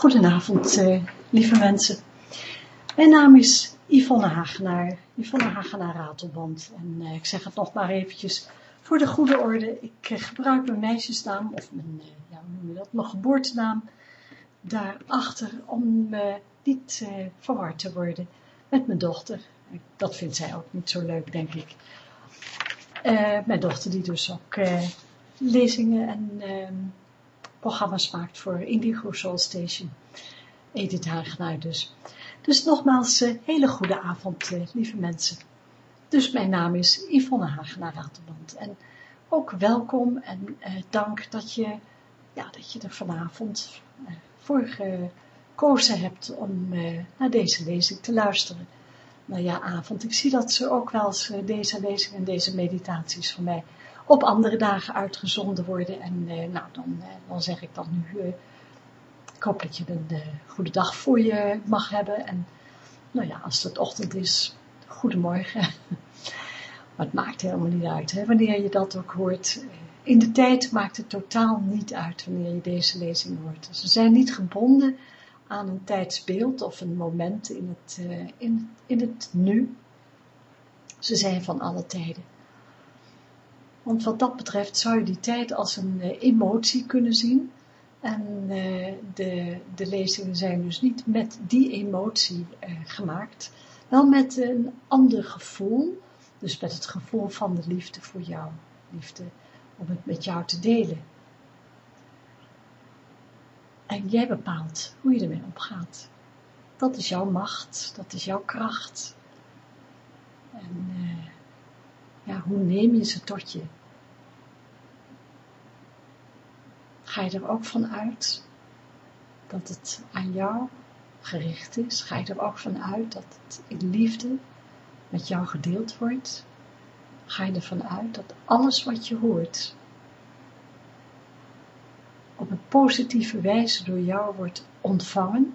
Goedenavond, uh, lieve mensen. Mijn naam is Yvonne Hagenaar, Yvonne Hagenaar Ratelband. En uh, ik zeg het nog maar eventjes voor de goede orde. Ik uh, gebruik mijn meisjesnaam, of mijn, ja, noem je dat, mijn geboortenaam, daarachter om niet verward te worden met mijn dochter. Dat vindt zij ook niet zo leuk, denk ik. mijn dochter die dus ook lezingen en ehm, programma's maakt voor Indigo Soul Station. Edith Hagenaar dus. Dus nogmaals, uh, hele goede avond, uh, lieve mensen. Dus mijn naam is Yvonne Hagenaar Raterband. En ook welkom en uh, dank dat je, ja, dat je er vanavond voor gekozen hebt om naar deze lezing te luisteren. Nou ja, avond. Ik zie dat ze ook wel eens deze lezing en deze meditaties van mij op andere dagen uitgezonden worden. En eh, nou, dan, eh, dan zeg ik dan nu, eh, ik hoop dat je een goede dag voor je mag hebben. En nou ja, als het ochtend is, goedemorgen. maar het maakt helemaal niet uit, wanneer je dat ook hoort. In de tijd maakt het totaal niet uit wanneer je deze lezing hoort. Ze zijn niet gebonden aan een tijdsbeeld of een moment in het, in, in het nu. Ze zijn van alle tijden. Want wat dat betreft zou je die tijd als een uh, emotie kunnen zien. En uh, de, de lezingen zijn dus niet met die emotie uh, gemaakt. Wel met een ander gevoel. Dus met het gevoel van de liefde voor jou. Liefde om het met jou te delen. En jij bepaalt hoe je ermee omgaat. Dat is jouw macht, dat is jouw kracht. En ja, hoe neem je ze tot je? Ga je er ook van uit dat het aan jou gericht is? Ga je er ook van uit dat het in liefde met jou gedeeld wordt? Ga je ervan uit dat alles wat je hoort op een positieve wijze door jou wordt ontvangen?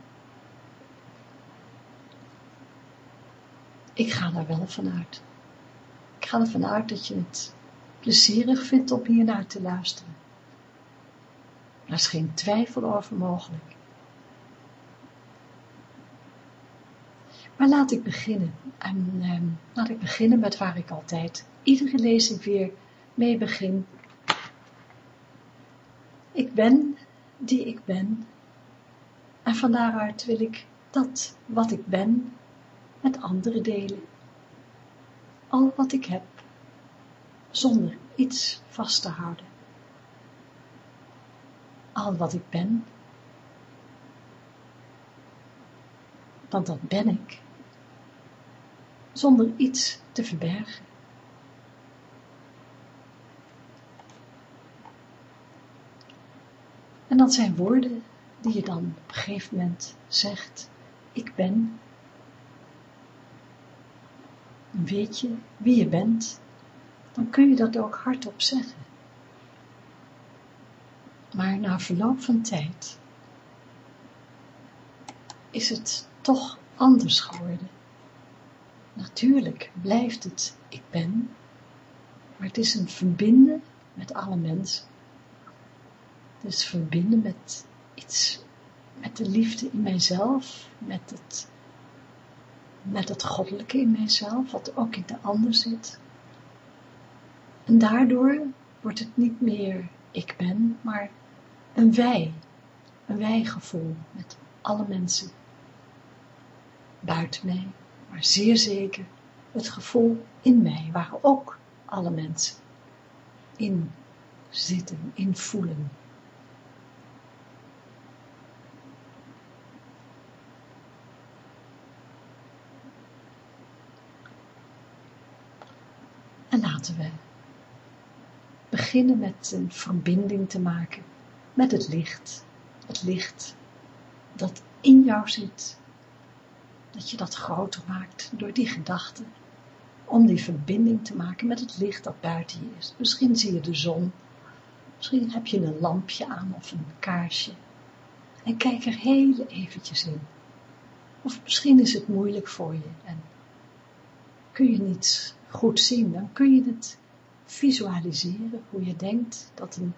Ik ga daar wel van uit. Ik ga ervan uit dat je het plezierig vindt om hier naar te luisteren. Daar is geen twijfel over mogelijk. Maar laat ik beginnen. En eh, laat ik beginnen met waar ik altijd iedere lezing weer mee begin. Ik ben die ik ben. En van daaruit wil ik dat wat ik ben met anderen delen. Al wat ik heb, zonder iets vast te houden al wat ik ben. Want dat ben ik, zonder iets te verbergen. En dat zijn woorden die je dan op een gegeven moment zegt, ik ben. En weet je wie je bent, dan kun je dat ook hardop zeggen. Maar na verloop van tijd is het toch anders geworden. Natuurlijk blijft het ik ben, maar het is een verbinden met alle mensen. Is verbinden met iets, met de liefde in mijzelf, met het, met het goddelijke in mijzelf, wat ook in de ander zit. En daardoor wordt het niet meer ik ben, maar een wij, een wijgevoel met alle mensen. Buiten mij, maar zeer zeker het gevoel in mij, waar ook alle mensen in zitten, in voelen. En laten we beginnen met een verbinding te maken met het licht. Het licht dat in jou zit. Dat je dat groter maakt door die gedachte. Om die verbinding te maken met het licht dat buiten je is. Misschien zie je de zon. Misschien heb je een lampje aan of een kaarsje. En kijk er heel eventjes in. Of misschien is het moeilijk voor je en kun je niet goed zien. Dan kun je het visualiseren hoe je denkt dat een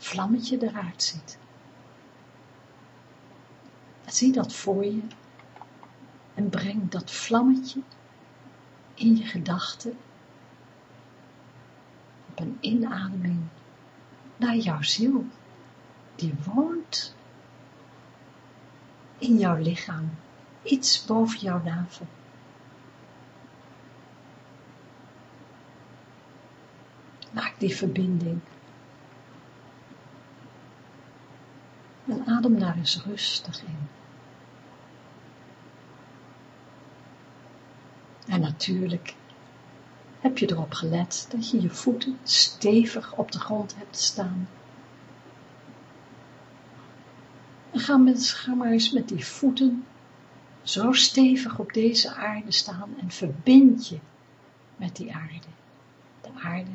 vlammetje eruit ziet. Zie dat voor je en breng dat vlammetje in je gedachten op een inademing naar jouw ziel, die woont in jouw lichaam, iets boven jouw navel. Maak die verbinding. En adem daar eens rustig in. En natuurlijk heb je erop gelet dat je je voeten stevig op de grond hebt staan. En ga, met, ga maar eens met die voeten zo stevig op deze aarde staan en verbind je met die aarde. De aarde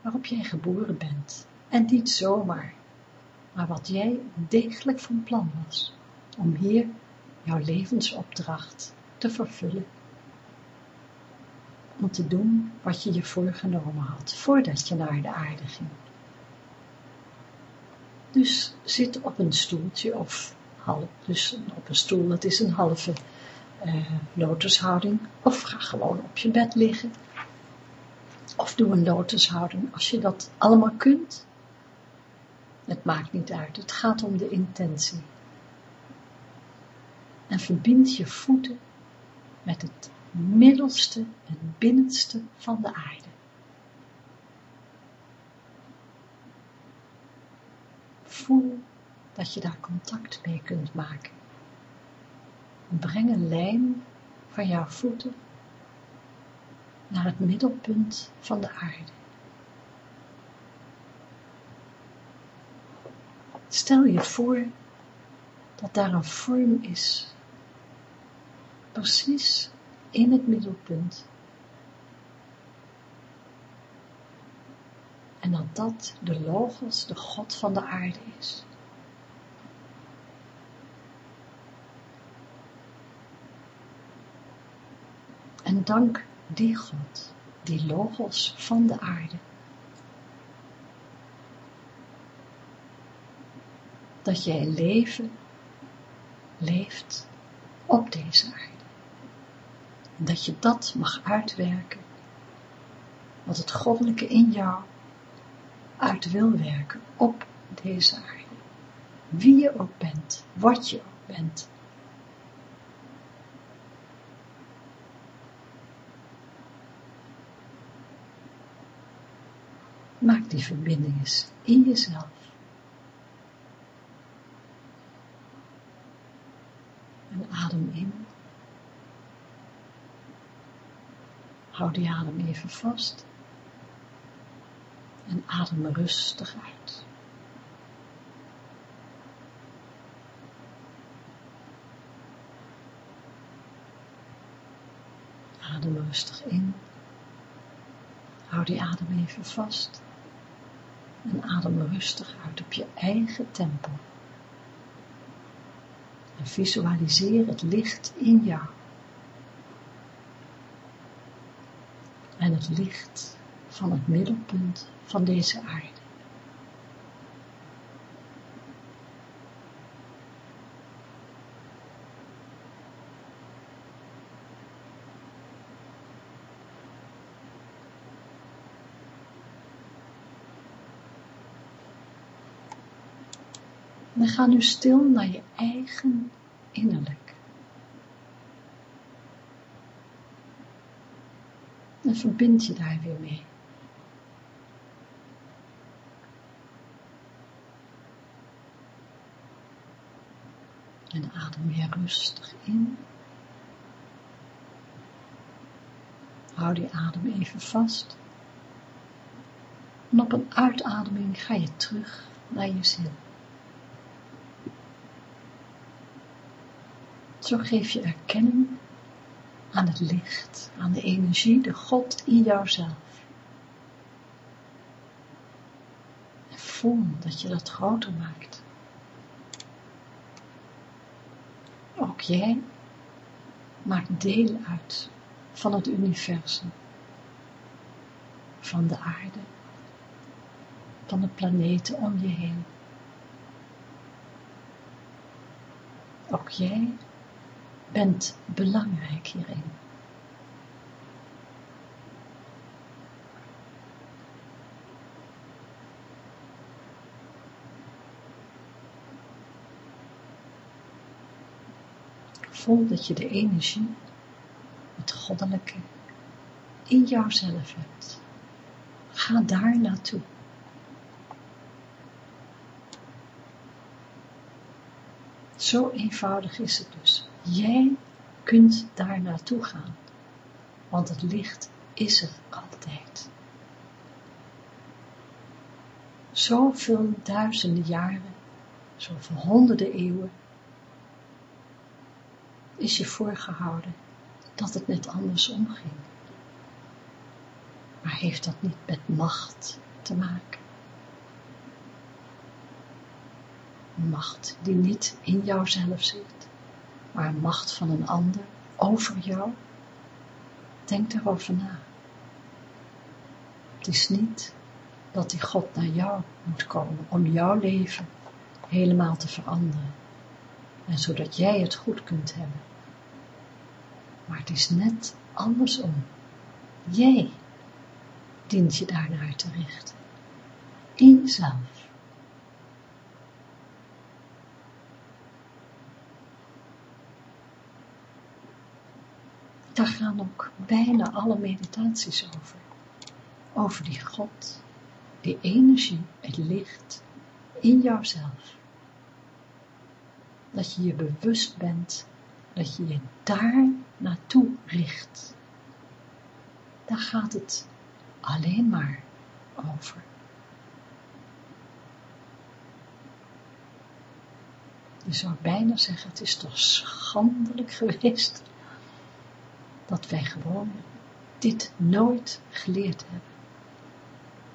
waarop jij geboren bent. En niet zomaar, maar wat jij degelijk van plan was om hier jouw levensopdracht te vervullen om te doen wat je je voorgenomen had, voordat je naar de aarde ging. Dus zit op een stoeltje of half, dus op een stoel, dat is een halve uh, lotushouding, of ga gewoon op je bed liggen, of doe een lotushouding als je dat allemaal kunt. Het maakt niet uit, het gaat om de intentie. En verbind je voeten met het middelste en binnenste van de aarde. Voel dat je daar contact mee kunt maken. Breng een lijn van jouw voeten naar het middelpunt van de aarde. Stel je voor dat daar een vorm is, precies in het middelpunt. En dat dat de Logos, de God van de aarde is. En dank die God, die Logos van de aarde, dat jij leven leeft op deze aarde dat je dat mag uitwerken, wat het goddelijke in jou uit wil werken op deze aarde. Wie je ook bent, wat je ook bent. Maak die verbinding eens in jezelf. En adem in. Hou die adem even vast. En adem rustig uit. Adem rustig in. Hou die adem even vast. En adem rustig uit op je eigen tempo. Visualiseer het licht in jou. en het licht van het middelpunt van deze aarde. En ga nu stil naar je eigen innerlijk. en verbind je daar weer mee. En adem weer rustig in. Hou die adem even vast. En op een uitademing ga je terug naar je ziel. Zo geef je erkenning aan het licht, aan de energie, de God in jouzelf. En voel dat je dat groter maakt. Ook jij maakt deel uit van het universum, van de aarde, van de planeten om je heen. Ook jij bent belangrijk hierin. Voel dat je de energie, het goddelijke, in jouzelf hebt. Ga daar naartoe. Zo eenvoudig is het dus. Jij kunt daar naartoe gaan, want het licht is er altijd. Zoveel duizenden jaren, zoveel honderden eeuwen, is je voorgehouden dat het net andersom ging. Maar heeft dat niet met macht te maken? macht die niet in jouzelf zit, maar macht van een ander over jou. Denk daarover na. Het is niet dat die God naar jou moet komen om jouw leven helemaal te veranderen en zodat jij het goed kunt hebben. Maar het is net andersom. Jij dient je daarnaar te richten. In. Daar gaan ook bijna alle meditaties over. Over die God, die energie, het licht in jouzelf. Dat je je bewust bent, dat je je daar naartoe richt. Daar gaat het alleen maar over. Je zou bijna zeggen, het is toch schandelijk geweest dat wij gewoon dit nooit geleerd hebben,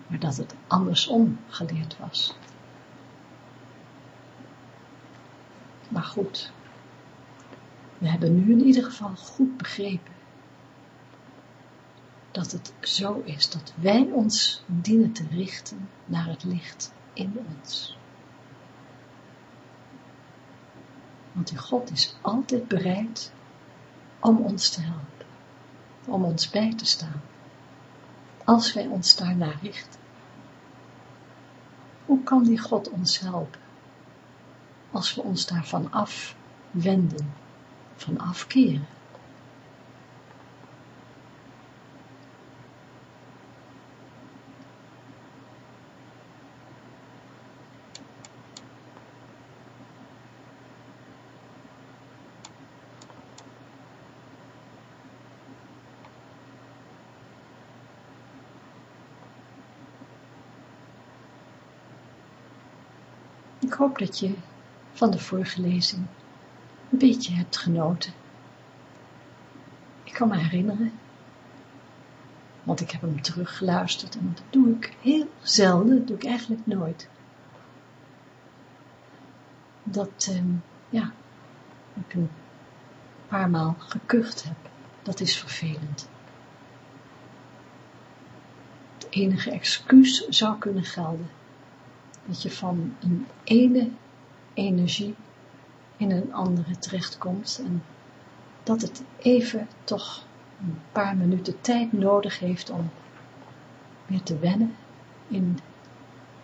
maar dat het andersom geleerd was. Maar goed, we hebben nu in ieder geval goed begrepen dat het zo is dat wij ons dienen te richten naar het licht in ons. Want die God is altijd bereid om ons te helpen om ons bij te staan, als wij ons daarnaar richten. Hoe kan die God ons helpen, als we ons daarvan afwenden, van afkeren? Ik hoop dat je van de vorige lezing een beetje hebt genoten. Ik kan me herinneren, want ik heb hem teruggeluisterd en dat doe ik heel zelden, dat doe ik eigenlijk nooit. Dat, ehm, ja, ik een paar maal gekucht heb. Dat is vervelend. Het enige excuus zou kunnen gelden dat je van een ene energie in een andere terechtkomt en dat het even toch een paar minuten tijd nodig heeft om weer te wennen in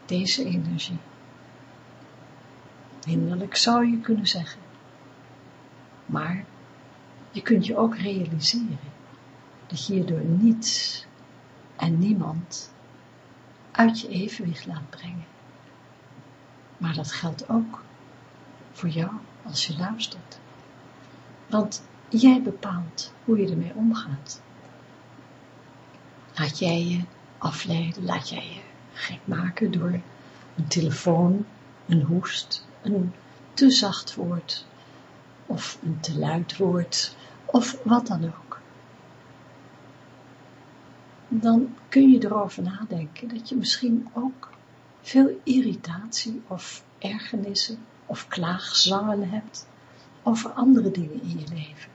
deze energie. Hinderlijk zou je kunnen zeggen. Maar je kunt je ook realiseren dat je je door niets en niemand uit je evenwicht laat brengen. Maar dat geldt ook voor jou als je luistert. Want jij bepaalt hoe je ermee omgaat. Laat jij je afleiden, laat jij je gek maken door een telefoon, een hoest, een te zacht woord, of een te luid woord, of wat dan ook. Dan kun je erover nadenken dat je misschien ook veel irritatie of ergernissen of klaagzangen hebt over andere dingen in je leven.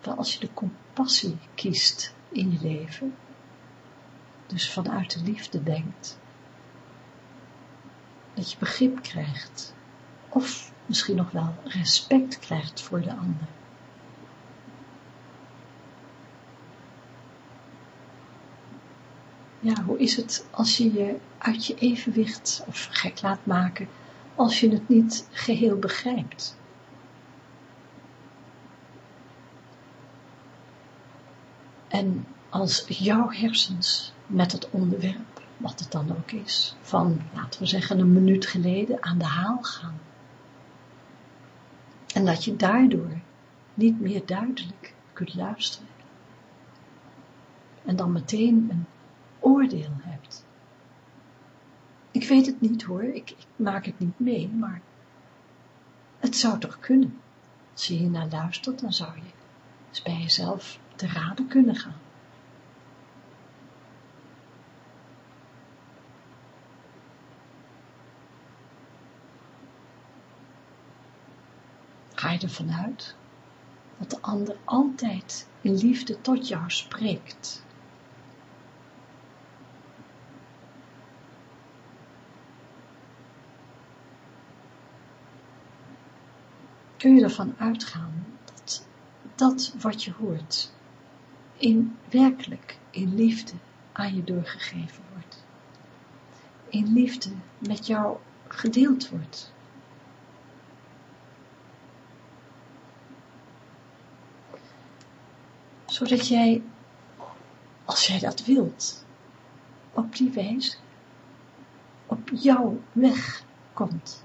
Wel als je de compassie kiest in je leven, dus vanuit de liefde denkt, dat je begrip krijgt, of misschien nog wel respect krijgt voor de ander. Ja, hoe is het als je je uit je evenwicht of gek laat maken, als je het niet geheel begrijpt? En als jouw hersens met het onderwerp, wat het dan ook is, van, laten we zeggen, een minuut geleden aan de haal gaan. En dat je daardoor niet meer duidelijk kunt luisteren. En dan meteen een oordeel hebt. Ik weet het niet hoor, ik, ik maak het niet mee, maar het zou toch kunnen. Als je hier naar luistert, dan zou je bij jezelf te raden kunnen gaan. Ga je ervan uit dat de ander altijd in liefde tot jou spreekt. Kun je ervan uitgaan dat dat wat je hoort in werkelijk in liefde aan je doorgegeven wordt. In liefde met jou gedeeld wordt. Zodat jij, als jij dat wilt, op die wijze op jouw weg komt.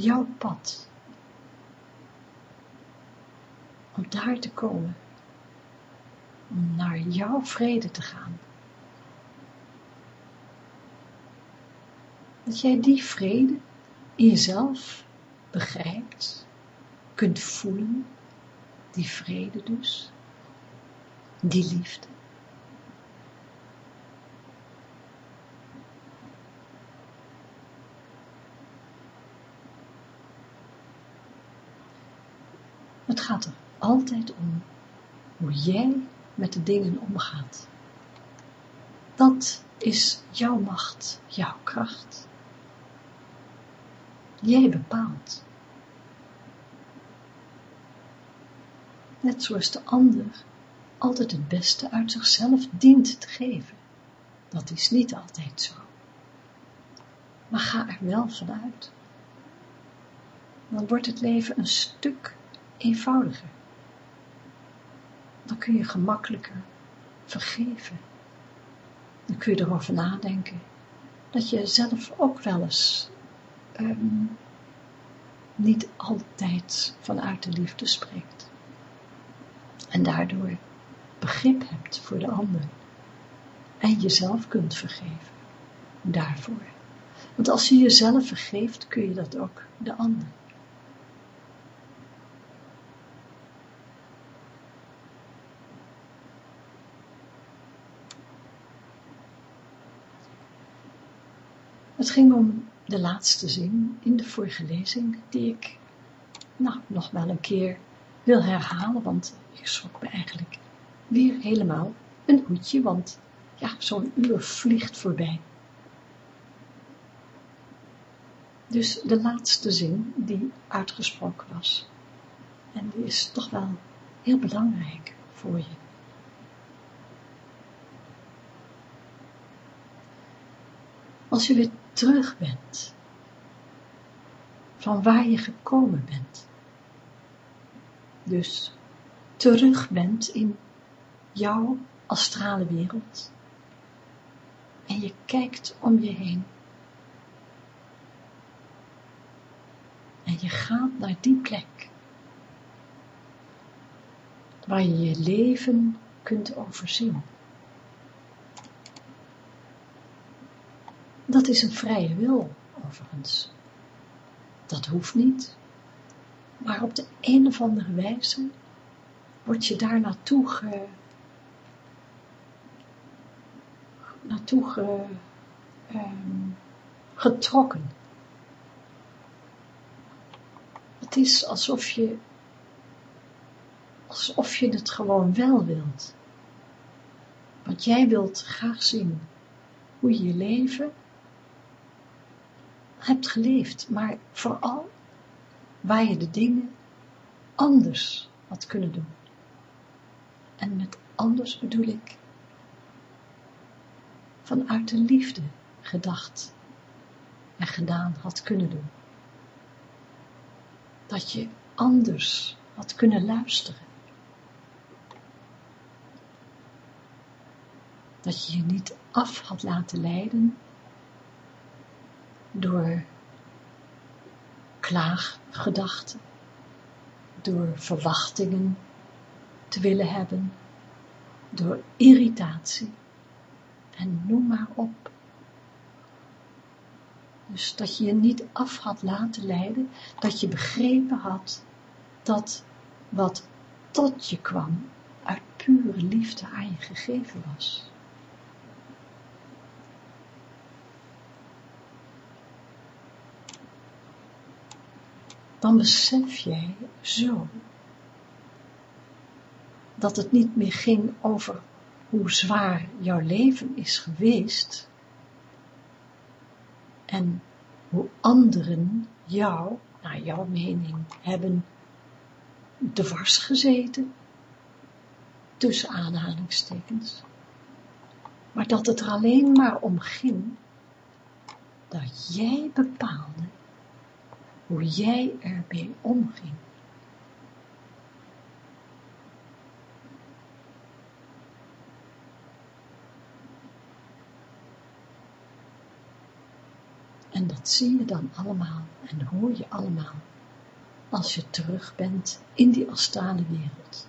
Jouw pad om daar te komen, om naar jouw vrede te gaan. Dat jij die vrede in jezelf begrijpt, kunt voelen, die vrede dus, die liefde. Het gaat er altijd om hoe jij met de dingen omgaat. Dat is jouw macht, jouw kracht. Jij bepaalt. Net zoals de ander altijd het beste uit zichzelf dient te geven. Dat is niet altijd zo. Maar ga er wel vanuit. Dan wordt het leven een stuk eenvoudiger dan kun je gemakkelijker vergeven. Dan kun je erover nadenken dat je zelf ook wel eens ehm, niet altijd vanuit de liefde spreekt. En daardoor begrip hebt voor de ander. En jezelf kunt vergeven. Daarvoor. Want als je jezelf vergeeft, kun je dat ook de ander. Het ging om de laatste zin in de vorige lezing, die ik nou, nog wel een keer wil herhalen, want ik schrok me eigenlijk weer helemaal een hoedje, want ja, zo'n uur vliegt voorbij. Dus de laatste zin die uitgesproken was. En die is toch wel heel belangrijk voor je. Als je weer terug bent, van waar je gekomen bent. Dus terug bent in jouw astrale wereld en je kijkt om je heen. En je gaat naar die plek waar je je leven kunt overzien. Dat is een vrije wil, overigens. Dat hoeft niet. Maar op de een of andere wijze word je daar naartoe, ge, naartoe ge, um, getrokken. Het is alsof je, alsof je het gewoon wel wilt. Want jij wilt graag zien hoe je je leven hebt geleefd, maar vooral waar je de dingen anders had kunnen doen. En met anders bedoel ik vanuit de liefde gedacht en gedaan had kunnen doen. Dat je anders had kunnen luisteren. Dat je je niet af had laten leiden door klaaggedachten, door verwachtingen te willen hebben, door irritatie en noem maar op. Dus dat je je niet af had laten leiden, dat je begrepen had dat wat tot je kwam uit pure liefde aan je gegeven was. Dan besef jij zo dat het niet meer ging over hoe zwaar jouw leven is geweest en hoe anderen jou, naar jouw mening, hebben dwars gezeten, tussen aanhalingstekens, maar dat het er alleen maar om ging dat jij bepaalde hoe jij ermee omging. En dat zie je dan allemaal en hoor je allemaal als je terug bent in die astale wereld.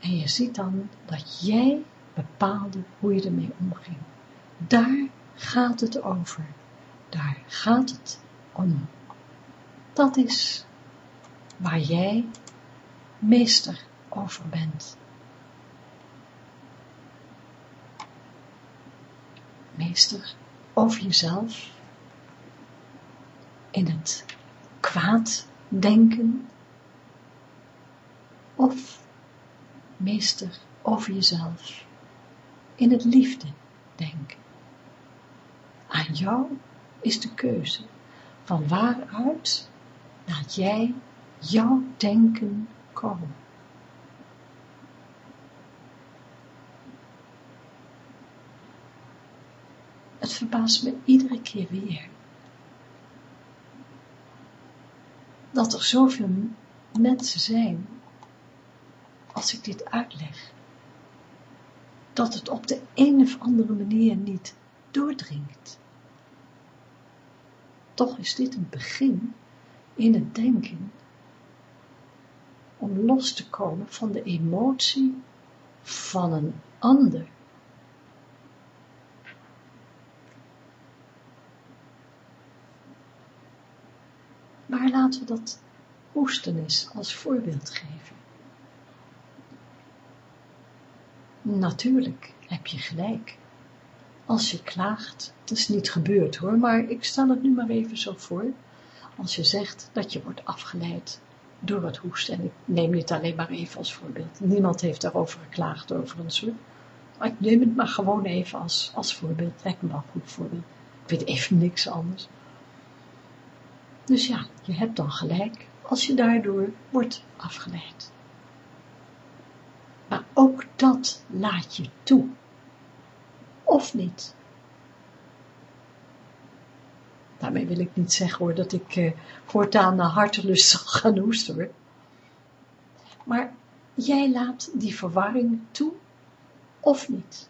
En je ziet dan dat jij bepaalde hoe je ermee omging. Daar gaat het over. Daar gaat het om. Dat is waar jij meester over bent. Meester over jezelf in het kwaad denken of meester over jezelf in het liefde denken. Aan jou is de keuze van waaruit laat jij jouw denken komen. Het verbaast me iedere keer weer dat er zoveel mensen zijn, als ik dit uitleg, dat het op de een of andere manier niet doordringt. Toch is dit een begin in het denken om los te komen van de emotie van een ander. Maar laten we dat hoestenis als voorbeeld geven. Natuurlijk heb je gelijk als je klaagt, het is niet gebeurd hoor, maar ik stel het nu maar even zo voor, als je zegt dat je wordt afgeleid door het hoesten, en ik neem dit alleen maar even als voorbeeld, niemand heeft daarover geklaagd over een maar ik neem het maar gewoon even als, als voorbeeld, lijkt me wel goed voorbeeld, ik weet even niks anders. Dus ja, je hebt dan gelijk, als je daardoor wordt afgeleid. Maar ook dat laat je toe of niet. Daarmee wil ik niet zeggen hoor, dat ik uh, voortaan naar hartelust zal gaan hoesten. Maar jij laat die verwarring toe, of niet.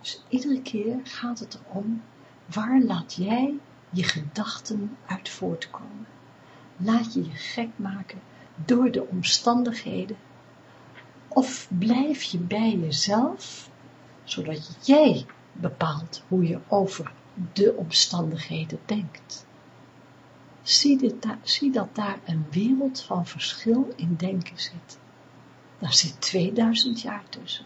Dus iedere keer gaat het erom, waar laat jij je gedachten uit voortkomen laat je je gek maken door de omstandigheden, of blijf je bij jezelf, zodat jij bepaalt hoe je over de omstandigheden denkt. Zie, dit, zie dat daar een wereld van verschil in denken zit. Daar zit 2000 jaar tussen.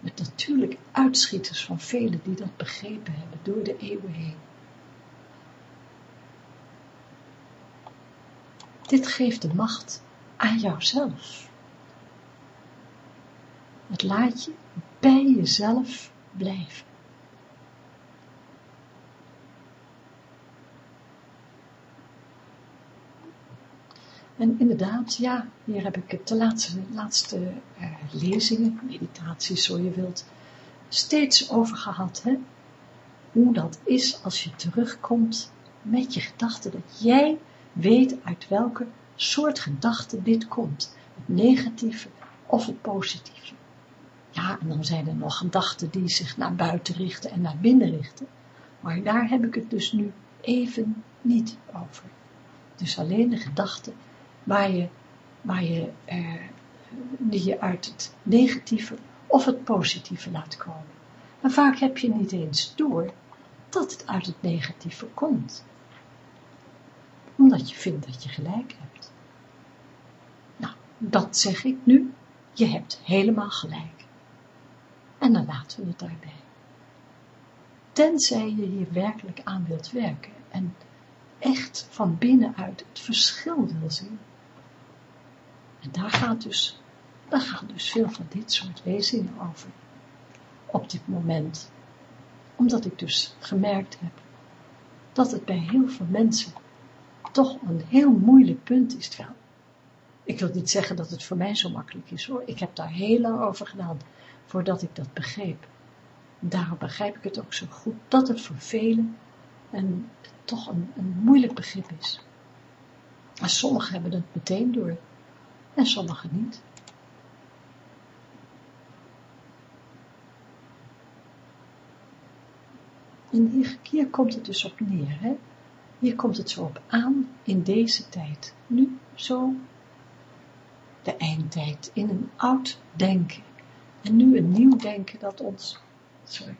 Met natuurlijk uitschieters van velen die dat begrepen hebben door de eeuwen heen. Dit geeft de macht aan jouzelf. Het laat je bij jezelf blijven. En inderdaad, ja, hier heb ik het de laatste, laatste uh, lezingen, meditaties zo je wilt, steeds over gehad, hè? hoe dat is als je terugkomt met je gedachten, dat jij weet uit welke soort gedachte dit komt, het negatieve of het positieve. Ja, en dan zijn er nog gedachten die zich naar buiten richten en naar binnen richten, maar daar heb ik het dus nu even niet over. Dus alleen de gedachten waar je, waar je, eh, die je uit het negatieve of het positieve laat komen. En vaak heb je niet eens door dat het uit het negatieve komt. Omdat je vindt dat je gelijk hebt. Nou, dat zeg ik nu. Je hebt helemaal gelijk. En dan laten we het daarbij. Tenzij je hier werkelijk aan wilt werken en echt van binnenuit het verschil wil zien. En daar gaat dus, daar gaan dus veel van dit soort lezingen over. Op dit moment. Omdat ik dus gemerkt heb dat het bij heel veel mensen toch een heel moeilijk punt is. Terwijl, ik wil niet zeggen dat het voor mij zo makkelijk is hoor. Ik heb daar heel lang over gedaan voordat ik dat begreep. Daarom begrijp ik het ook zo goed dat het voor velen een, toch een, moeilijk begrip is. En sommigen hebben het meteen door en sommigen niet. En hier, hier komt het dus op neer, hè? Hier komt het zo op aan in deze tijd. Nu zo de eindtijd, in een oud denken. En nu een nieuw denken dat ons, sorry,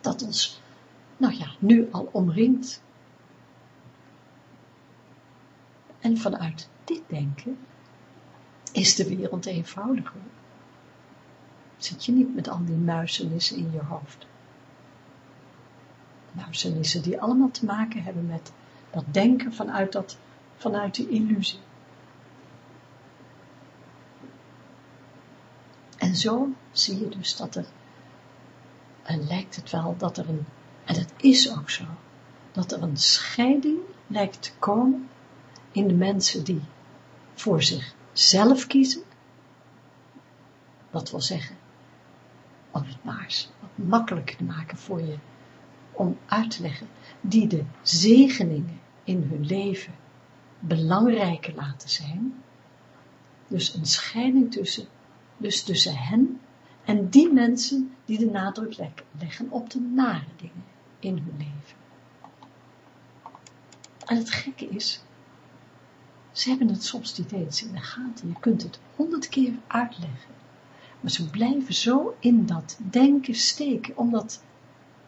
dat ons, nou ja, nu al omringt. En vanuit dit denken is de wereld eenvoudiger. Zit je niet met al die muizenissen in je hoofd. Muizenissen die allemaal te maken hebben met dat denken vanuit, dat, vanuit die illusie. En zo zie je dus dat er, en lijkt het wel dat er een, en het is ook zo, dat er een scheiding lijkt te komen in de mensen die voor zich zelf kiezen, dat wil zeggen, om het maar wat makkelijker te maken voor je, om uit te leggen, die de zegeningen in hun leven belangrijker laten zijn, dus een scheiding tussen, dus tussen hen en die mensen die de nadruk leggen op de nare dingen in hun leven. En het gekke is, ze hebben het soms niet eens in de gaten. Je kunt het honderd keer uitleggen. Maar ze blijven zo in dat denken steken, omdat,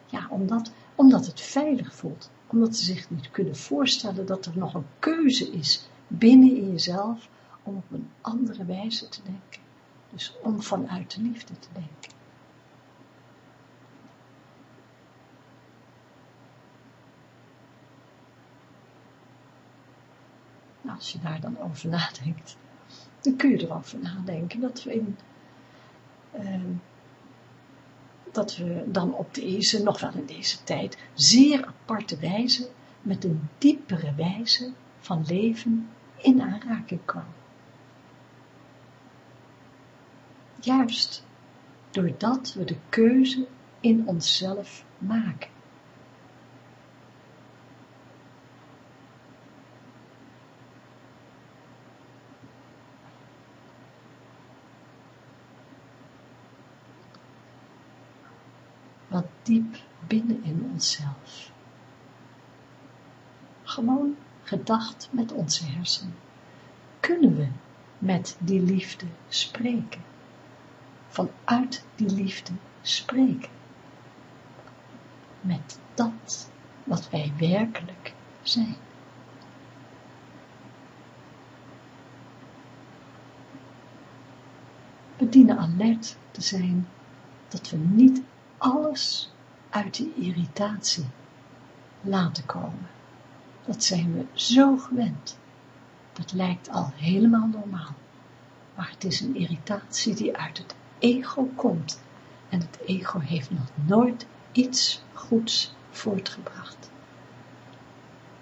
ja, omdat, omdat het veilig voelt. Omdat ze zich niet kunnen voorstellen dat er nog een keuze is binnen in jezelf om op een andere wijze te denken. Dus om vanuit de liefde te denken. als je daar dan over nadenkt, dan kun je erover nadenken dat we in, ehm, dat we dan op deze, nog wel in deze tijd, zeer aparte wijze, met een diepere wijze van leven in aanraking kwamen. Juist doordat we de keuze in onszelf maken. wat diep binnen in onszelf. Gewoon gedacht met onze hersenen. Kunnen we met die liefde spreken? Vanuit die liefde spreken. Met dat wat wij werkelijk zijn. We dienen alert te zijn dat we niet alles uit die irritatie laten komen. Dat zijn we zo gewend. Dat lijkt al helemaal normaal. Maar het is een irritatie die uit het ego komt. En het ego heeft nog nooit iets goeds voortgebracht.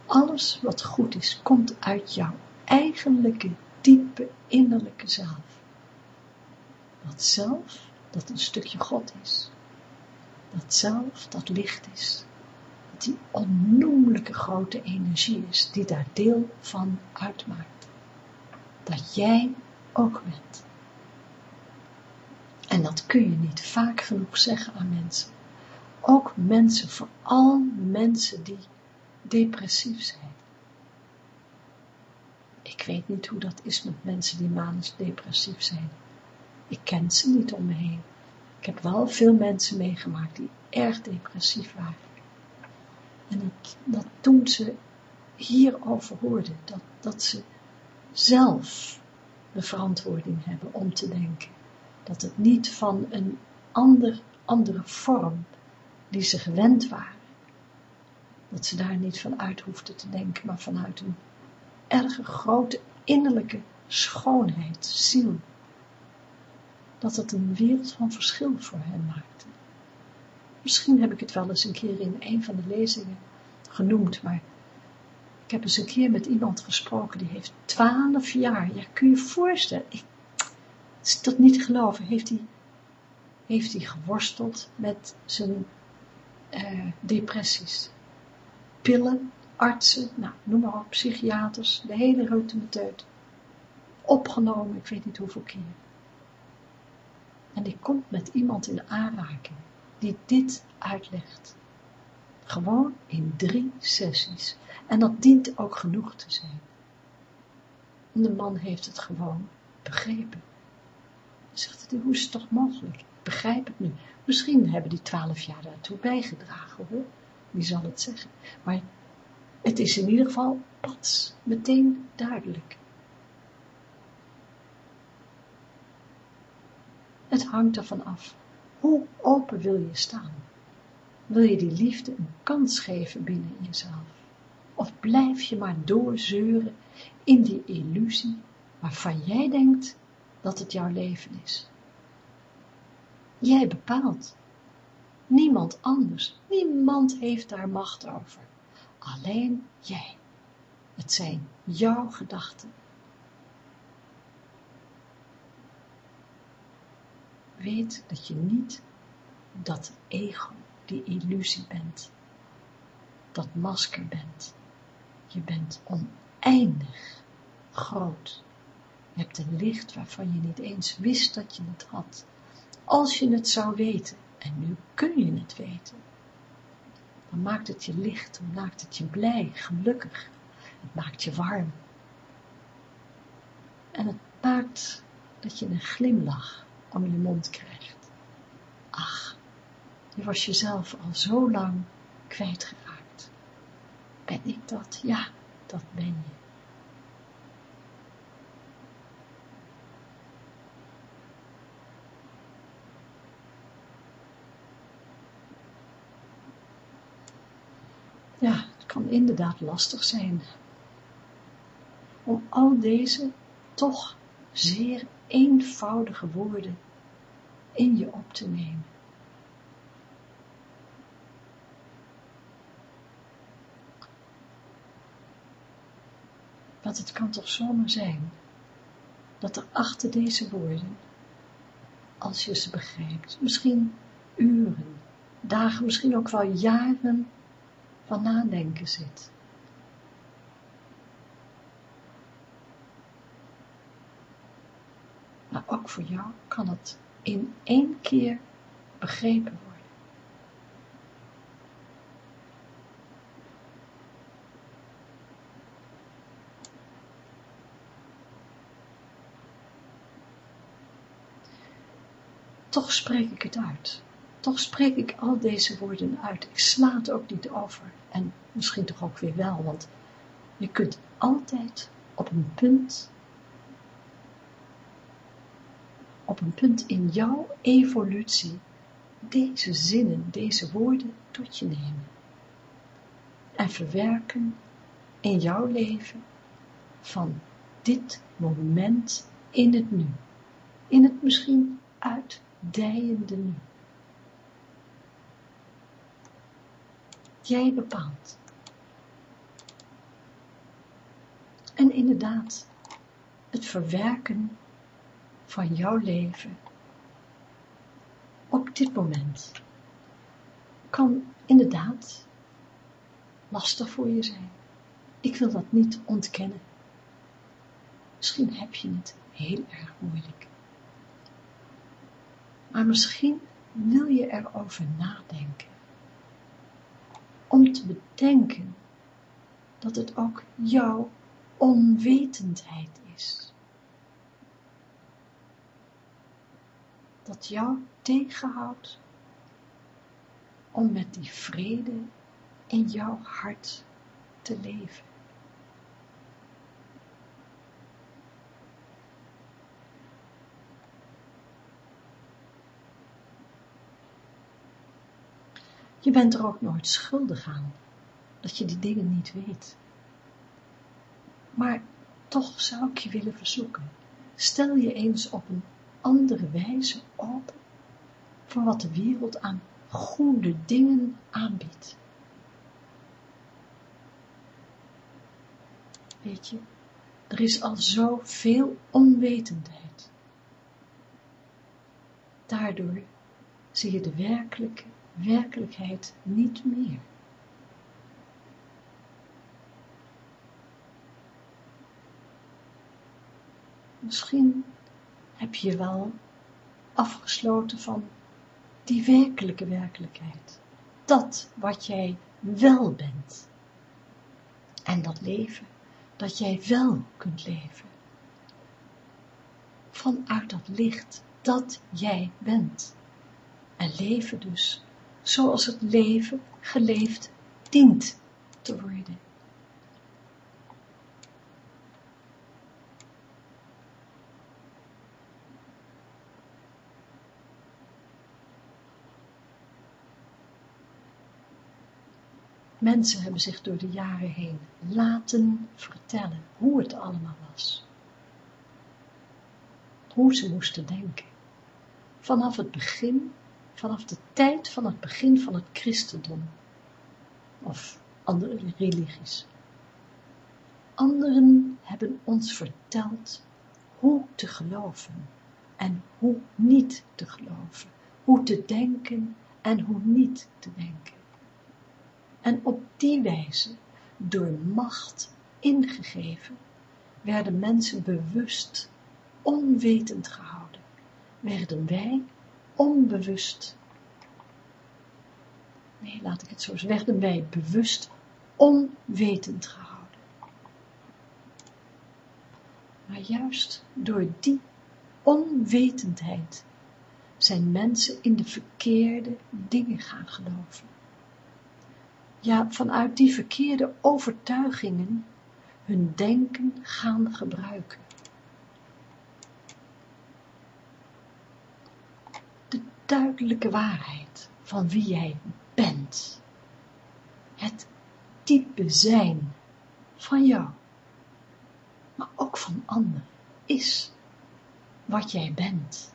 Alles wat goed is, komt uit jouw eigenlijke, diepe, innerlijke zelf. Dat zelf, dat een stukje God is. Dat zelf, dat licht is. Dat die onnoemelijke grote energie is, die daar deel van uitmaakt. Dat jij ook bent. En dat kun je niet vaak genoeg zeggen aan mensen. Ook mensen, vooral mensen die depressief zijn. Ik weet niet hoe dat is met mensen die manisch depressief zijn. Ik ken ze niet om me heen. Ik heb wel veel mensen meegemaakt die erg depressief waren. En dat, dat toen ze hierover hoorden, dat, dat ze zelf de verantwoording hebben om te denken. Dat het niet van een ander, andere vorm die ze gewend waren, dat ze daar niet van uit hoefden te denken, maar vanuit een erge grote innerlijke schoonheid, ziel, dat het een wereld van verschil voor hen maakte. Misschien heb ik het wel eens een keer in een van de lezingen genoemd, maar ik heb eens een keer met iemand gesproken, die heeft twaalf jaar, ja kun je voorstellen, ik, is dat niet geloven, heeft hij, heeft hij geworsteld met zijn uh, depressies. Pillen, artsen, nou, noem maar op, psychiaters, de hele reutemeteut. Opgenomen, ik weet niet hoeveel keer. En die komt met iemand in aanraking die dit uitlegt. Gewoon in drie sessies. En dat dient ook genoeg te zijn. En de man heeft het gewoon begrepen. Hij zegt, hoe is het toch mogelijk? Ik begrijp het nu. Misschien hebben die twaalf jaar daartoe bijgedragen hoor. Wie zal het zeggen? Maar het is in ieder geval pas meteen duidelijk. Het hangt ervan af. Hoe open wil je staan? Wil je die liefde een kans geven binnen jezelf? Of blijf je maar doorzeuren in die illusie waarvan jij denkt dat het jouw leven is? Jij bepaalt. Niemand anders. Niemand heeft daar macht over. Alleen jij. Het zijn jouw gedachten. Weet dat je niet dat ego, die illusie bent. Dat masker bent. Je bent oneindig groot. Je hebt een licht waarvan je niet eens wist dat je het had. Als je het zou weten, en nu kun je het weten, dan maakt het je licht, dan maakt het je blij, gelukkig. Het maakt je warm. En het maakt dat je een glimlach om je mond krijgt. Ach, je was jezelf al zo lang kwijtgeraakt. Ben ik dat? Ja, dat ben je. Ja, het kan inderdaad lastig zijn om al deze toch zeer eenvoudige woorden in je op te nemen. Want het kan toch zomaar zijn dat er achter deze woorden, als je ze begrijpt, misschien uren, dagen, misschien ook wel jaren van nadenken zit. Maar ook voor jou kan het in één keer begrepen worden. Toch spreek ik het uit. Toch spreek ik al deze woorden uit. Ik sla het ook niet over. En misschien toch ook weer wel, want je kunt altijd op een punt, op een punt in jouw evolutie, deze zinnen, deze woorden tot je nemen. En verwerken in jouw leven van dit moment in het nu. In het misschien uitdijende nu. Jij bepaalt. En inderdaad, het verwerken van jouw leven op dit moment kan inderdaad lastig voor je zijn. Ik wil dat niet ontkennen. Misschien heb je het heel erg moeilijk. Maar misschien wil je erover nadenken. Om te bedenken dat het ook jouw onwetendheid is. Dat jou tegenhoudt om met die vrede in jouw hart te leven. Je bent er ook nooit schuldig aan dat je die dingen niet weet. Maar toch zou ik je willen verzoeken, stel je eens op een andere wijze open voor wat de wereld aan goede dingen aanbiedt. Weet je, er is al zoveel onwetendheid. Daardoor zie je de werkelijke werkelijkheid niet meer. Misschien heb je wel afgesloten van die werkelijke werkelijkheid. Dat wat jij wel bent. En dat leven dat jij wel kunt leven. Vanuit dat licht dat jij bent. En leven dus zoals het leven geleefd dient te worden. Mensen hebben zich door de jaren heen laten vertellen hoe het allemaal was. Hoe ze moesten denken. Vanaf het begin, vanaf de tijd van het begin van het christendom. Of andere religies. Anderen hebben ons verteld hoe te geloven en hoe niet te geloven. Hoe te denken en hoe niet te denken. En op die wijze, door macht ingegeven, werden mensen bewust onwetend gehouden, werden wij onbewust, nee, laat ik het zo zeggen, werden wij bewust onwetend gehouden. Maar juist door die onwetendheid zijn mensen in de verkeerde dingen gaan geloven ja, vanuit die verkeerde overtuigingen hun denken gaan gebruiken. De duidelijke waarheid van wie jij bent, het diepe zijn van jou, maar ook van anderen, is wat jij bent.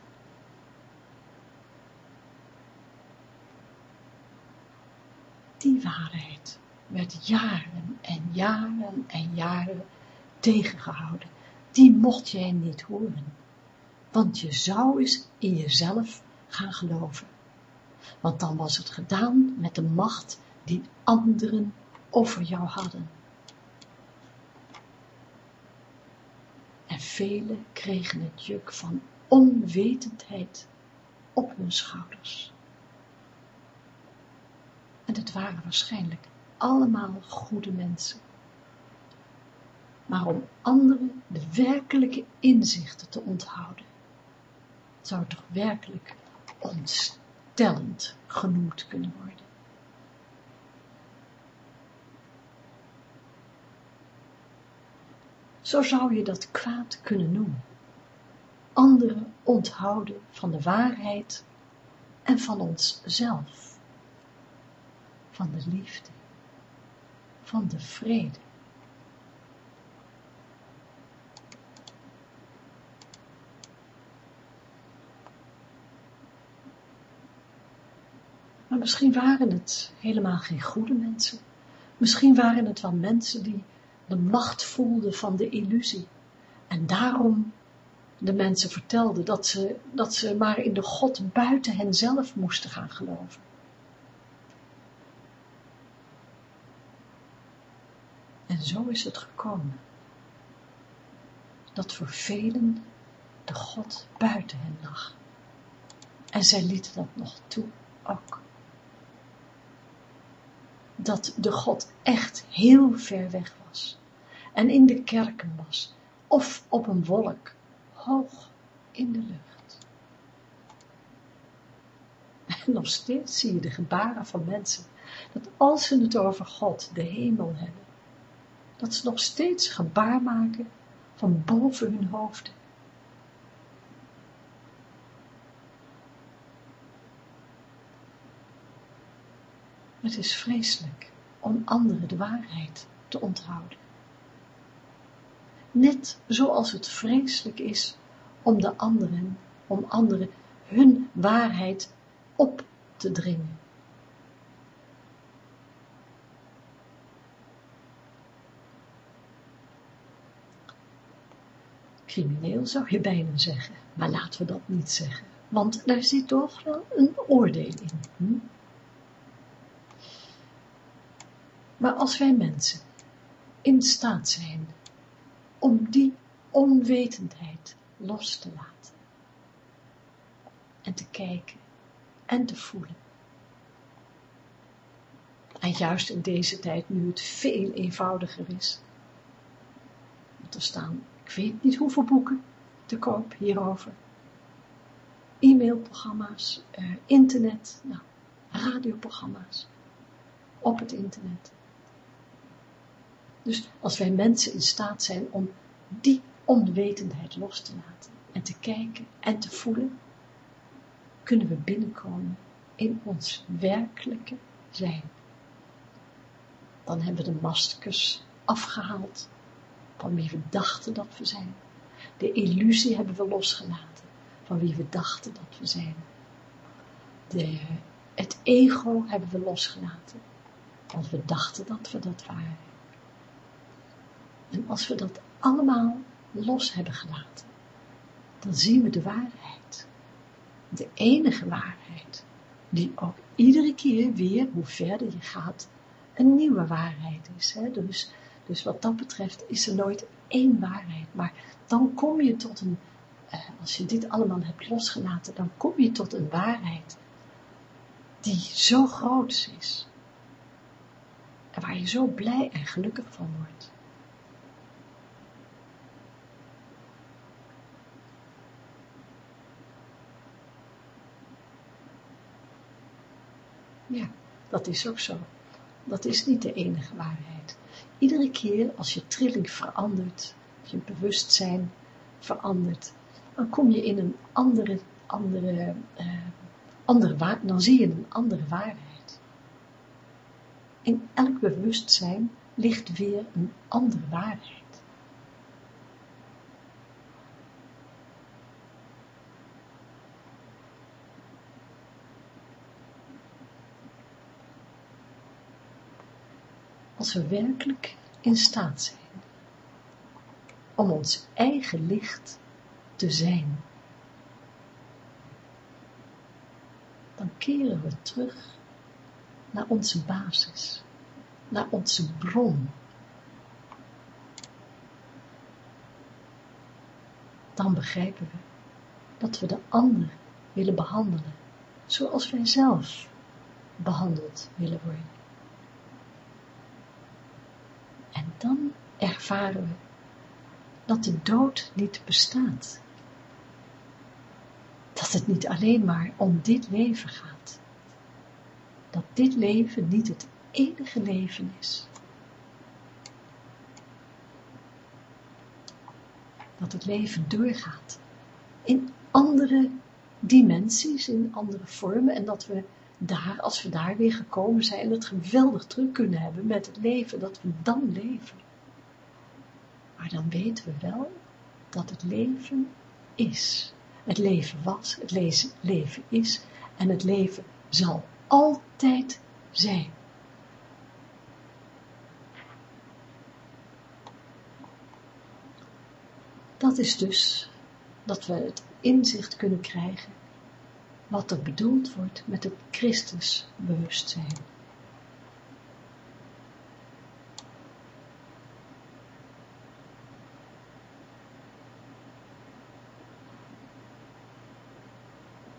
Die waarheid werd jaren en jaren en jaren tegengehouden. Die mocht jij niet horen, want je zou eens in jezelf gaan geloven. Want dan was het gedaan met de macht die anderen over jou hadden. En velen kregen het juk van onwetendheid op hun schouders. Het waren waarschijnlijk allemaal goede mensen. Maar om anderen de werkelijke inzichten te onthouden, zou toch werkelijk ontstellend genoemd kunnen worden. Zo zou je dat kwaad kunnen noemen. Anderen onthouden van de waarheid en van onszelf van de liefde, van de vrede. Maar misschien waren het helemaal geen goede mensen. Misschien waren het wel mensen die de macht voelden van de illusie. En daarom de mensen vertelden dat ze, dat ze maar in de God buiten henzelf moesten gaan geloven. En zo is het gekomen. Dat voor velen de God buiten hen lag. En zij lieten dat nog toe ook. Dat de God echt heel ver weg was. En in de kerken was. Of op een wolk. Hoog in de lucht. En nog steeds zie je de gebaren van mensen. Dat als ze het over God, de hemel hebben. Dat ze nog steeds gebaar maken van boven hun hoofden. Het is vreselijk om anderen de waarheid te onthouden. Net zoals het vreselijk is om de anderen, om anderen hun waarheid op te dringen. Crimineel zou je bijna zeggen, maar laten we dat niet zeggen, want daar zit toch wel een oordeel in. Hm? Maar als wij mensen in staat zijn om die onwetendheid los te laten en te kijken en te voelen. En juist in deze tijd, nu het veel eenvoudiger is, want er staan, ik weet niet hoeveel boeken te koop hierover, e-mailprogramma's, uh, internet, nou, radioprogramma's, op het internet. Dus als wij mensen in staat zijn om die onwetendheid los te laten en te kijken en te voelen, kunnen we binnenkomen in ons werkelijke zijn. Dan hebben we de maskers afgehaald van wie we dachten dat we zijn. De illusie hebben we losgelaten van wie we dachten dat we zijn. De, het ego hebben we losgelaten, want we dachten dat we dat waren. En als we dat allemaal los hebben gelaten, dan zien we de waarheid. De enige waarheid, die ook iedere keer weer, hoe verder je gaat, een nieuwe waarheid is. Hè? Dus, dus wat dat betreft is er nooit één waarheid, maar dan kom je tot een, eh, als je dit allemaal hebt losgelaten, dan kom je tot een waarheid die zo groot is. En waar je zo blij en gelukkig van wordt. Ja, dat is ook zo. Dat is niet de enige waarheid. Iedere keer als je trilling verandert, als je bewustzijn verandert, dan kom je in een andere, andere, uh, andere waarheid, dan zie je een andere waarheid. In elk bewustzijn ligt weer een andere waarheid. Werkelijk in staat zijn om ons eigen licht te zijn, dan keren we terug naar onze basis, naar onze bron. Dan begrijpen we dat we de ander willen behandelen zoals wij zelf behandeld willen worden. En dan ervaren we dat de dood niet bestaat. Dat het niet alleen maar om dit leven gaat. Dat dit leven niet het enige leven is. Dat het leven doorgaat in andere dimensies, in andere vormen en dat we daar, als we daar weer gekomen zijn, het geweldig terug kunnen hebben met het leven dat we dan leven. Maar dan weten we wel dat het leven is. Het leven was, het leven is en het leven zal altijd zijn. Dat is dus dat we het inzicht kunnen krijgen wat er bedoeld wordt met het Christusbewustzijn.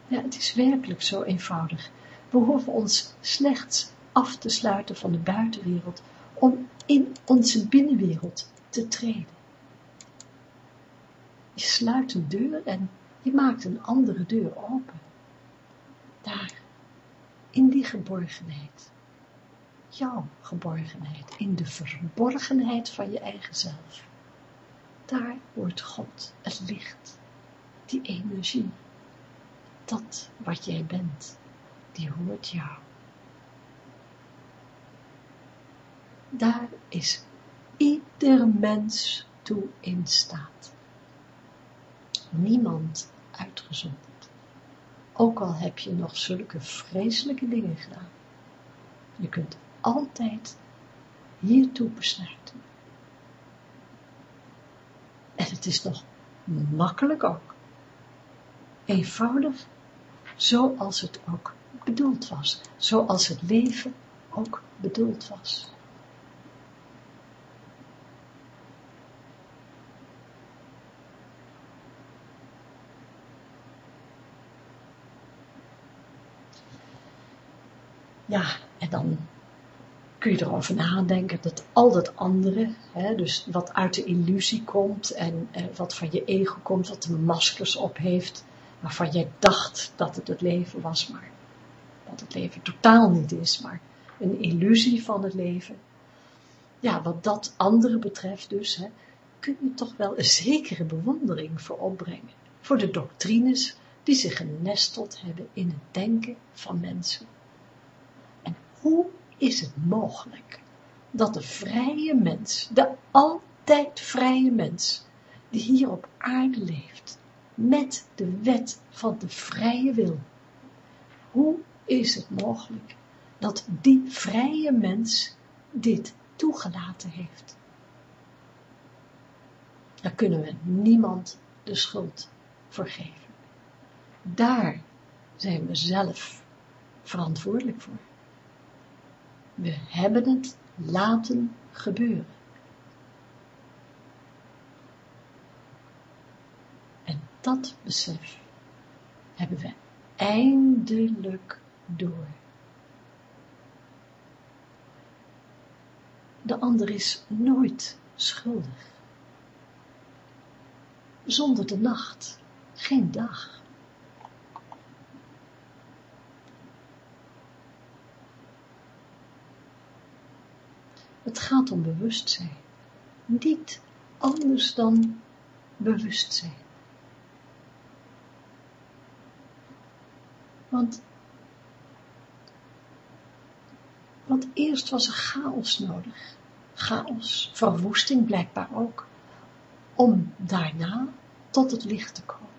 Ja, het is werkelijk zo eenvoudig. We hoeven ons slechts af te sluiten van de buitenwereld om in onze binnenwereld te treden. Je sluit een deur en je maakt een andere deur open. Daar, in die geborgenheid. Jouw geborgenheid, in de verborgenheid van je eigen zelf. Daar wordt God, het licht, die energie, dat wat jij bent, die hoort jou. Daar is ieder mens toe in staat. Niemand uitgezonderd. Ook al heb je nog zulke vreselijke dingen gedaan. Je kunt altijd hiertoe besluiten. En het is nog makkelijk ook. Eenvoudig zoals het ook bedoeld was, zoals het leven ook bedoeld was. Ja, en dan kun je erover nadenken dat al dat andere, hè, dus wat uit de illusie komt en eh, wat van je ego komt, wat de maskers op heeft, waarvan jij dacht dat het het leven was, maar dat het leven totaal niet is, maar een illusie van het leven. Ja, wat dat andere betreft dus, hè, kun je toch wel een zekere bewondering voor opbrengen, voor de doctrines die zich genesteld hebben in het denken van mensen. Hoe is het mogelijk dat de vrije mens, de altijd vrije mens, die hier op aarde leeft, met de wet van de vrije wil. Hoe is het mogelijk dat die vrije mens dit toegelaten heeft? Daar kunnen we niemand de schuld voor geven. Daar zijn we zelf verantwoordelijk voor. We hebben het laten gebeuren. dat besef hebben we eindelijk door. De ander is nooit schuldig. Zonder de nacht geen dag. Het gaat om bewustzijn, niet anders dan bewustzijn. Want, want eerst was er chaos nodig. Chaos, verwoesting blijkbaar ook. Om daarna tot het licht te komen.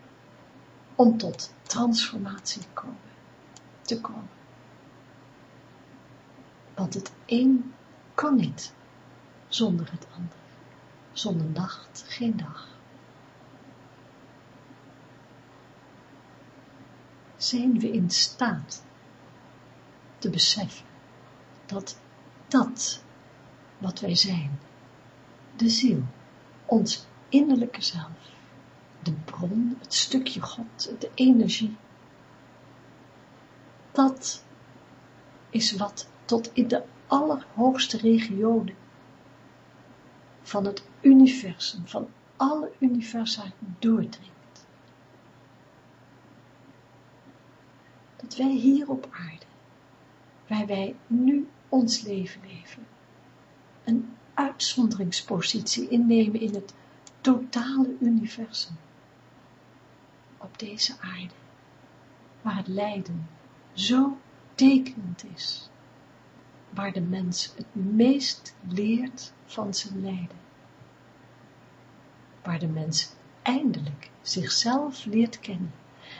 Om tot transformatie te komen. Te komen. Want het een kan niet zonder het ander. Zonder nacht geen dag. zijn we in staat te beseffen dat dat wat wij zijn, de ziel, ons innerlijke zelf, de bron, het stukje God, de energie, dat is wat tot in de allerhoogste regionen van het universum, van alle universa doordringt. dat wij hier op aarde, waar wij nu ons leven leven, een uitzonderingspositie innemen in het totale universum. Op deze aarde, waar het lijden zo tekenend is, waar de mens het meest leert van zijn lijden, waar de mens eindelijk zichzelf leert kennen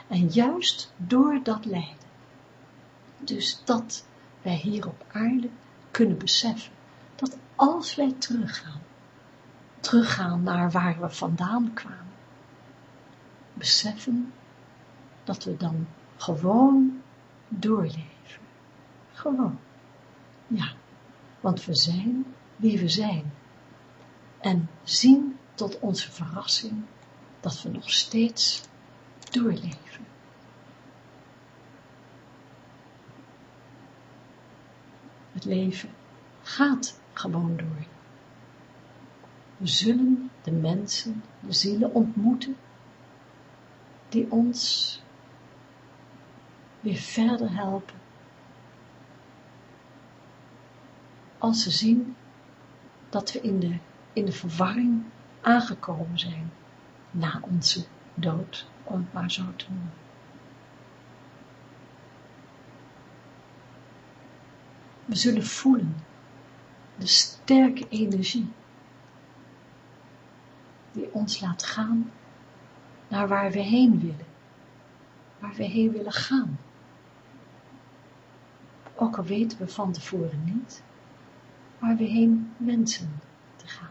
en juist door dat lijden, dus dat wij hier op aarde kunnen beseffen, dat als wij teruggaan, teruggaan naar waar we vandaan kwamen, beseffen dat we dan gewoon doorleven. Gewoon. Ja, want we zijn wie we zijn. En zien tot onze verrassing dat we nog steeds doorleven. Het leven gaat gewoon door. We zullen de mensen, de zielen ontmoeten die ons weer verder helpen. Als ze zien dat we in de, in de verwarring aangekomen zijn na onze dood, om het maar zo te noemen. We zullen voelen de sterke energie die ons laat gaan naar waar we heen willen, waar we heen willen gaan. Ook al weten we van tevoren niet waar we heen wensen te gaan.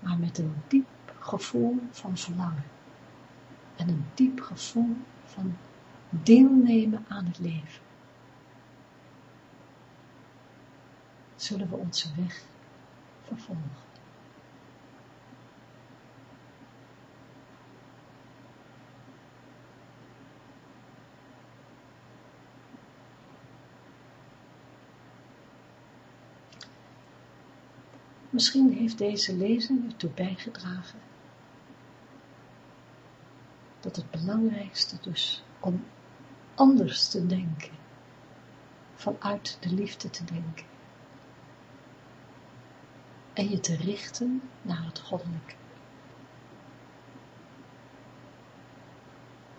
Maar met een diep gevoel van verlangen en een diep gevoel van deelnemen aan het leven. Zullen we onze weg vervolgen. Misschien heeft deze lezing ertoe bijgedragen dat het belangrijkste dus om anders te denken, vanuit de liefde te denken en je te richten naar het goddelijke.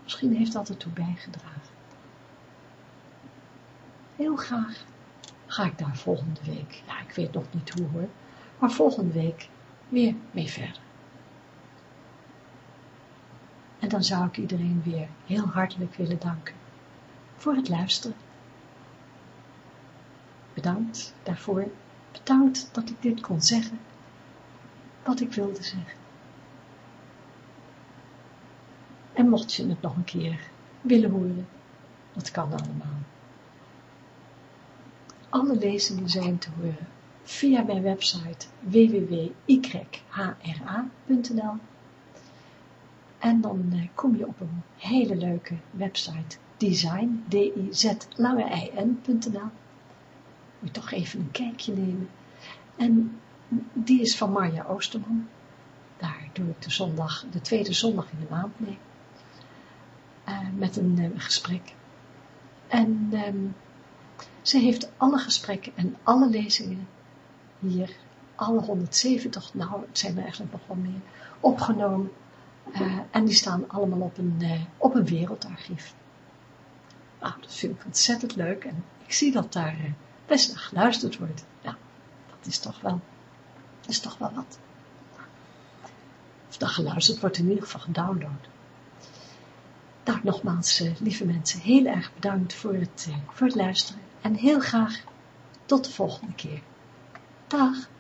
Misschien heeft dat ertoe bijgedragen. Heel graag ga ik daar volgende week, ja ik weet nog niet hoe hoor, maar volgende week weer mee verder. En dan zou ik iedereen weer heel hartelijk willen danken voor het luisteren. Bedankt daarvoor. Bedankt dat ik dit kon zeggen, wat ik wilde zeggen. En mocht je het nog een keer willen horen, dat kan allemaal. Alle lezingen zijn te horen via mijn website www.yhra.nl en dan eh, kom je op een hele leuke website design, d-i-z-lange-i-n.nl moet toch even een kijkje nemen. En die is van Marja Oosterman. Daar doe ik de zondag, de tweede zondag in de maand mee. Uh, met een uh, gesprek. En um, ze heeft alle gesprekken en alle lezingen hier alle 170, nou het zijn er eigenlijk nog wel meer, opgenomen. Uh, en die staan allemaal op een, uh, op een wereldarchief. Nou, dat vind ik ontzettend leuk en ik zie dat daar uh, best naar geluisterd wordt. Ja, dat is toch wel, is toch wel wat. Of dat geluisterd wordt in ieder geval gedownload. Nou, nogmaals, lieve mensen, heel erg bedankt voor het, voor het luisteren en heel graag tot de volgende keer. Dag.